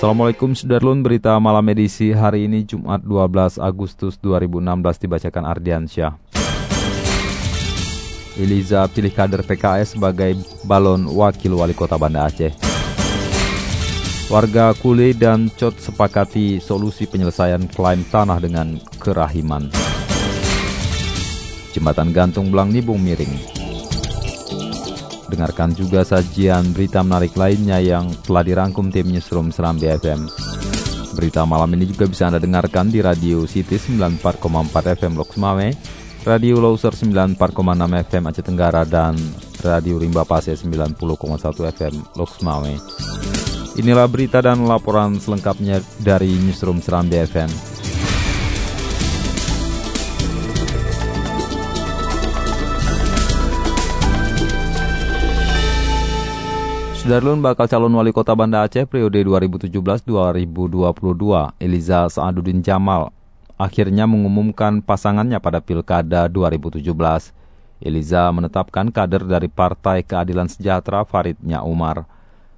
Assalamualaikum Sudarlun, berita malam edisi hari ini Jumat 12 Agustus 2016 dibacakan Ardiansyah. Eliza pilih kader PKS sebagai balon wakil wali kota Banda Aceh. Warga Kule dan Cot sepakati solusi penyelesaian klaim tanah dengan kerahiman. Jembatan gantung Belang Nibung miring. Dengarkan juga sajian berita menarik lainnya yang telah dirangkum tim Newsroom Seram BFM. Berita malam ini juga bisa Anda dengarkan di Radio City 94,4 FM Loks Mame, Radio Loser 94,6 FM Aceh Tenggara, dan Radio Rimba Pase 90,1 FM Loks Mame. Inilah berita dan laporan selengkapnya dari Newsroom Seram BFM. Sudarlun bakal calon wali kota Banda Aceh periode 2017-2022, Eliza Saaduddin Jamal, akhirnya mengumumkan pasangannya pada Pilkada 2017. Eliza menetapkan kader dari Partai Keadilan Sejahtera Faridnya Umar.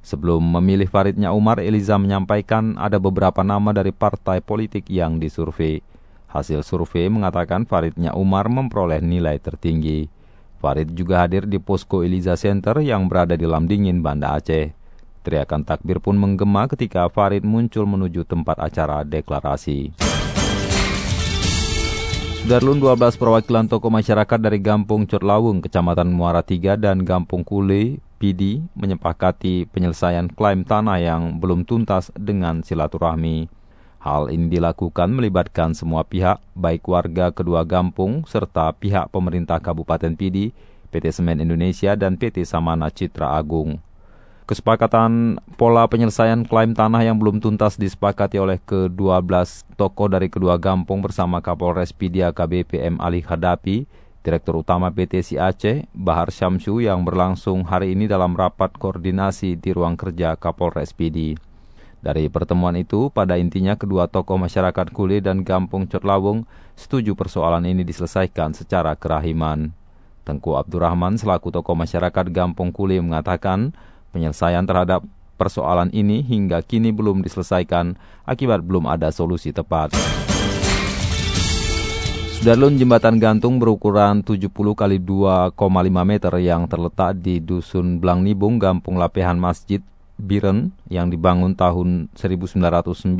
Sebelum memilih Faridnya Umar, Eliza menyampaikan ada beberapa nama dari partai politik yang disurvei. Hasil survei mengatakan Faridnya Umar memperoleh nilai tertinggi. Farid juga hadir di posko Eliza Center yang berada di Lamdingin, Banda Aceh. Teriakan takbir pun menggema ketika Farid muncul menuju tempat acara deklarasi. Sudarlun 12 perwakilan tokoh masyarakat dari Gampung Cotlawung, Kecamatan Muara Tiga dan Gampung Kule, PD, menyepakati penyelesaian klaim tanah yang belum tuntas dengan silaturahmi. Hal ini dilakukan melibatkan semua pihak, baik warga kedua gampung serta pihak pemerintah Kabupaten Pidi, PT Semen Indonesia, dan PT Samana Citra Agung. Kesepakatan pola penyelesaian klaim tanah yang belum tuntas disepakati oleh ke-12 tokoh dari kedua gampung bersama Kapolres Pidi AKBP M. Ali Hadapi, Direktur Utama PT Si Bahar Syamsu yang berlangsung hari ini dalam rapat koordinasi di ruang kerja Kapolres Pidi. Dari pertemuan itu, pada intinya kedua tokoh masyarakat Kule dan Gampung Cotlawung setuju persoalan ini diselesaikan secara kerahiman. Tengku Abdurrahman selaku tokoh masyarakat Gampung Kule mengatakan penyelesaian terhadap persoalan ini hingga kini belum diselesaikan akibat belum ada solusi tepat. Sudarlun jembatan gantung berukuran 70 kali 2,5 meter yang terletak di Dusun Blang Nibung, Gampung Lapehan Masjid, Biren yang dibangun tahun 1993.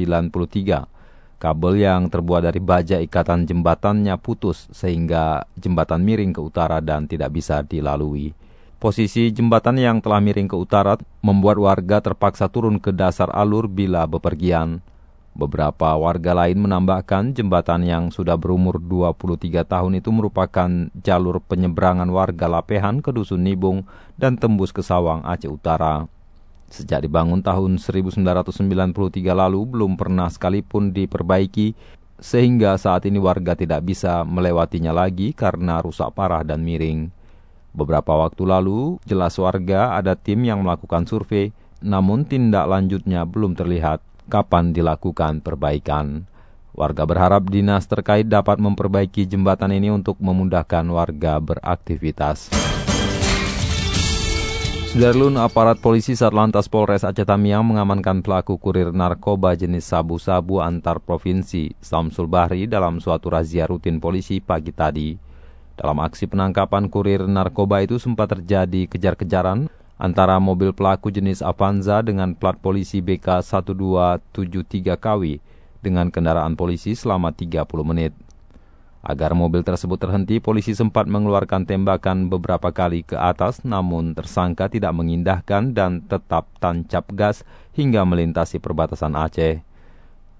Kabel yang terbuat dari baja ikatan jembatannya putus sehingga jembatan miring ke utara dan tidak bisa dilalui. Posisi jembatan yang telah miring ke utara membuat warga terpaksa turun ke dasar alur bila bepergian. Beberapa warga lain menambahkan jembatan yang sudah berumur 23 tahun itu merupakan jalur penyeberangan warga Lapehan ke Dusun Nibung dan tembus ke Sawang, Aceh Utara. Sejak dibangun tahun 1993 lalu belum pernah sekalipun diperbaiki sehingga saat ini warga tidak bisa melewatinya lagi karena rusak parah dan miring. Beberapa waktu lalu, jelas warga ada tim yang melakukan survei, namun tindak lanjutnya belum terlihat kapan dilakukan perbaikan. Warga berharap dinas terkait dapat memperbaiki jembatan ini untuk memudahkan warga beraktivitas. Sudarlun aparat polisi Satlantas Polres Aceh Tamiang mengamankan pelaku kurir narkoba jenis sabu-sabu antar provinsi Samsul Bahri dalam suatu razia rutin polisi pagi tadi. Dalam aksi penangkapan kurir narkoba itu sempat terjadi kejar-kejaran antara mobil pelaku jenis Avanza dengan plat polisi BK 1273KW dengan kendaraan polisi selama 30 menit. Agar mobil tersebut terhenti, polisi sempat mengeluarkan tembakan beberapa kali ke atas, namun tersangka tidak mengindahkan dan tetap tancap gas hingga melintasi perbatasan Aceh.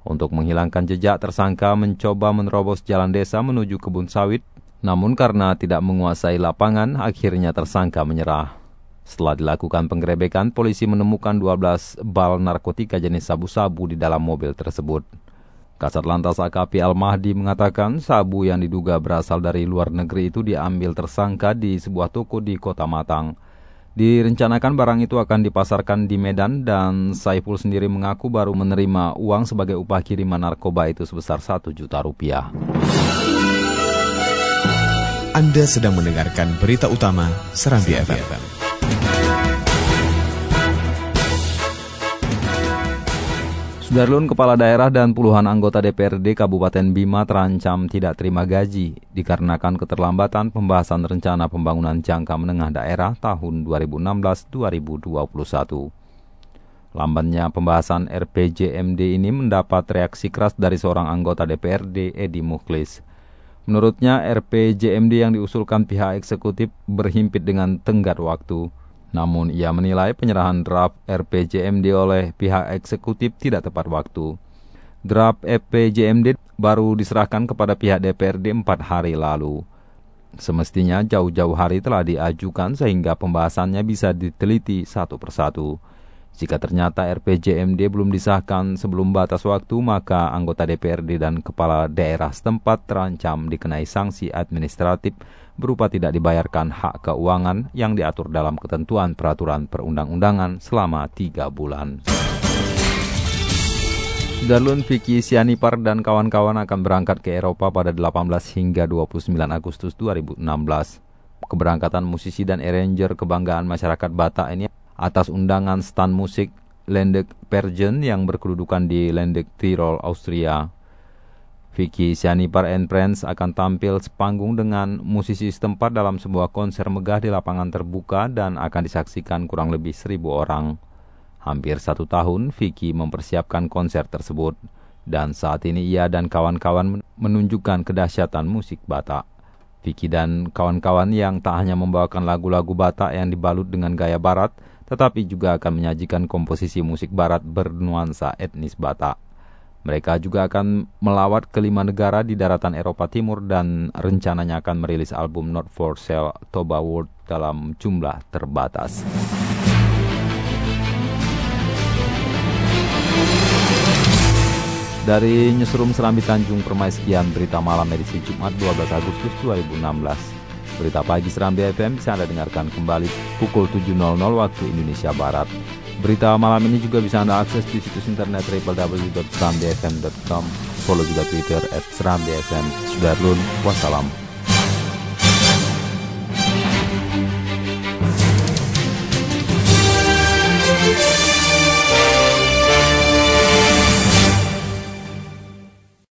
Untuk menghilangkan jejak, tersangka mencoba menerobos jalan desa menuju kebun sawit, namun karena tidak menguasai lapangan, akhirnya tersangka menyerah. Setelah dilakukan penggerebekan, polisi menemukan 12 bal narkotika jenis sabu-sabu di dalam mobil tersebut. Kasat Lantas AKP Al-Mahdi mengatakan sabu yang diduga berasal dari luar negeri itu diambil tersangka di sebuah toko di kota Matang. Direncanakan barang itu akan dipasarkan di Medan dan Saiful sendiri mengaku baru menerima uang sebagai upah kiriman narkoba itu sebesar 1 juta rupiah. Anda sedang mendengarkan berita utama Serambi FM. Sudarlun Kepala Daerah dan puluhan anggota DPRD Kabupaten Bima terancam tidak terima gaji dikarenakan keterlambatan pembahasan rencana pembangunan jangka menengah daerah tahun 2016-2021. Lambannya pembahasan RPJMD ini mendapat reaksi keras dari seorang anggota DPRD, Edi Mukhlis. Menurutnya, RPJMD yang diusulkan pihak eksekutif berhimpit dengan tenggat waktu. Namun ia menilai penyerahan draft RPJMD oleh pihak eksekutif tidak tepat waktu. Draft RPJMD baru diserahkan kepada pihak DPRD empat hari lalu. Semestinya jauh-jauh hari telah diajukan sehingga pembahasannya bisa diteliti satu persatu. Jika ternyata RPJMD belum disahkan sebelum batas waktu, maka anggota DPRD dan kepala daerah setempat terancam dikenai sanksi administratif berupa tidak dibayarkan hak keuangan yang diatur dalam ketentuan peraturan perundang-undangan selama tiga bulan. Darlun Vicky Sianipar dan kawan-kawan akan berangkat ke Eropa pada 18 hingga 29 Agustus 2016. Keberangkatan musisi dan arranger kebanggaan masyarakat Batak ini atas undangan stand musik Landek Pergen yang berkedudukan di Landek Tirol, Austria. Vicky Sianipar and Friends akan tampil sepanggung dengan musisi setempat dalam sebuah konser megah di lapangan terbuka dan akan disaksikan kurang lebih seribu orang. Hampir satu tahun Vicky mempersiapkan konser tersebut dan saat ini ia dan kawan-kawan menunjukkan kedahsyatan musik Batak. Vicky dan kawan-kawan yang tak hanya membawakan lagu-lagu Batak yang dibalut dengan gaya barat, tetapi juga akan menyajikan komposisi musik barat bernuansa etnis Batak. Mereka juga akan melawat ke lima negara di daratan Eropa Timur dan rencananya akan merilis album Not For Sale Toba World dalam jumlah terbatas. Dari Newsroom Serambi Tanjung Permai sekian berita malam edisi Jumat 12 Agustus 2016. Berita pagi Serambi FM bisa Anda dengarkan kembali pukul 7.00 waktu Indonesia Barat. Berita malam ini juga bisa Anda akses di situs internet www.serambfm.com. Follow juga Twitter at. Sudah wassalam.